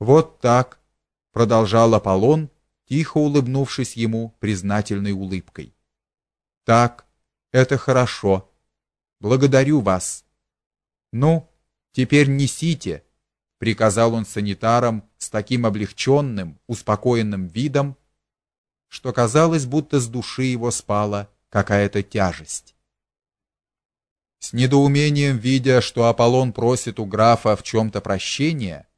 Вот так, продолжал Аполлон, тихо улыбнувшись ему признательной улыбкой. Так, это хорошо. Благодарю вас. Ну, теперь несите, приказал он санитарам с таким облегченным, успокоенным видом, что казалось, будто с души его спала какая-то тяжесть. С недоумением видя, что Аполлон просит у графа в чем то прощения,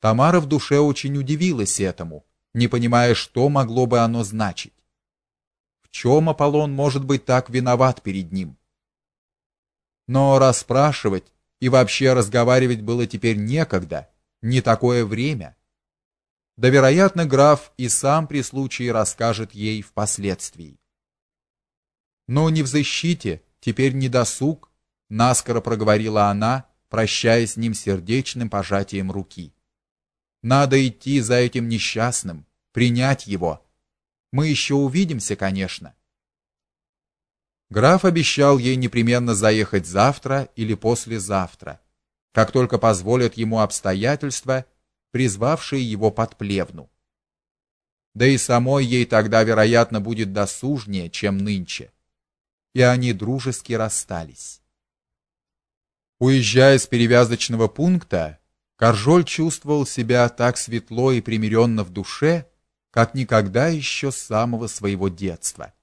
Тамара в душе очень удивилась этому, не понимая, что могло бы оно значить. В чем Аполлон может быть так виноват перед ним? Но расспрашивать и вообще разговаривать было теперь некогда, не такое время. Да, вероятно, граф и сам при случае расскажет ей впоследствии. Но не в защите, теперь не досуг, наскоро проговорила она, прощаясь с ним сердечным пожатием руки. Надо идти за этим несчастным, принять его. Мы еще увидимся, конечно. Граф обещал ей непременно заехать завтра или послезавтра, как только позволят ему обстоятельства, призвавшие его под плевну. Да и самой ей тогда, вероятно, будет досужнее, чем нынче. И они дружески расстались. Уезжая с перевязочного пункта, Каржоль чувствовал себя так светло и примиренно в душе, как никогда еще с самого своего детства.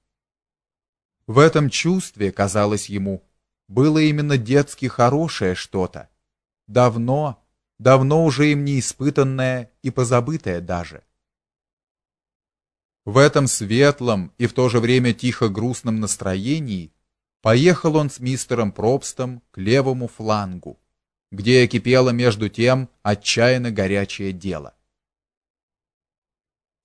В этом чувстве, казалось ему, было именно детски хорошее что-то, давно, давно уже им не испытанное и позабытое даже. В этом светлом и в то же время тихо грустном настроении Поехал он с мистером Пробстом к левому флангу, где кипело между тем отчаянно горячее дело.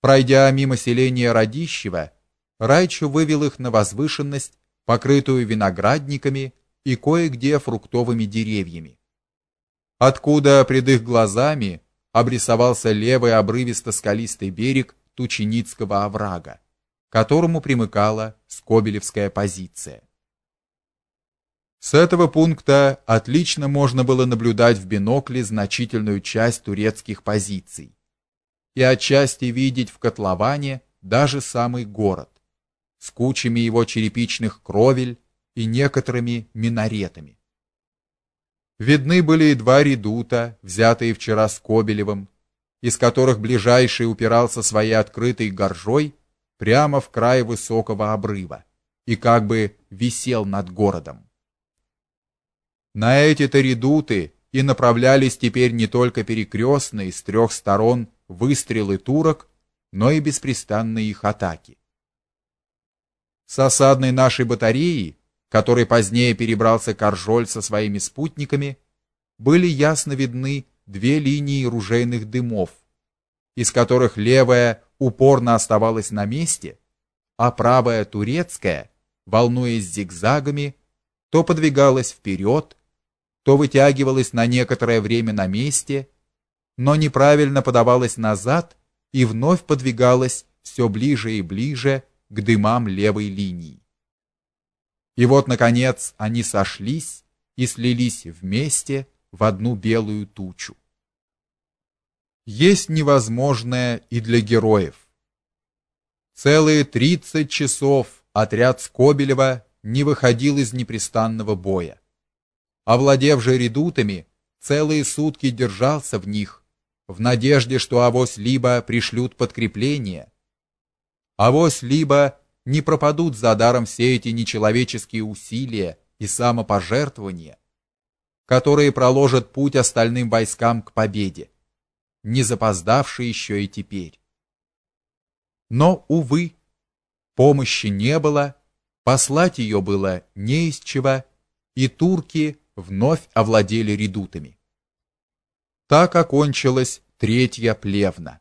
Пройдя мимо селения Радищева, Райчо вывел их на возвышенность, покрытую виноградниками и кое-где фруктовыми деревьями, откуда пред их глазами обрисовался левый обрывисто-скалистый берег Тученицкого оврага, к которому примыкала Скобелевская позиция. С этого пункта отлично можно было наблюдать в бинокле значительную часть турецких позиций и отчасти видеть в котловане даже самый город с кучами его черепичных кровель и некоторыми минаретами. Видны были и два редута, взятые вчера с Кобелевым, из которых ближайший упирался своей открытой горжой прямо в край высокого обрыва и как бы висел над городом. На эти-то редуты и направлялись теперь не только перекрестные с трех сторон выстрелы турок, но и беспрестанные их атаки. С осадной нашей батареи, которой позднее перебрался Каржоль со своими спутниками, были ясно видны две линии ружейных дымов, из которых левая упорно оставалась на месте, а правая турецкая, волнуясь зигзагами, то подвигалась вперед, то вытягивалась на некоторое время на месте, но неправильно подавалась назад и вновь подвигалась все ближе и ближе к дымам левой линии. И вот наконец они сошлись и слились вместе в одну белую тучу. Есть невозможное и для героев. Целые 30 часов отряд Скобелева не выходил из непрестанного боя овладев же редутами, целые сутки держался в них, в надежде, что авось либо пришлют подкрепление, авось либо не пропадут за даром все эти нечеловеческие усилия и самопожертвования, которые проложат путь остальным войскам к победе, не запоздавшие еще и теперь. Но увы, помощи не было, послать ее было не из чего, и турки вновь овладели редутами. Так окончилась третья плевна.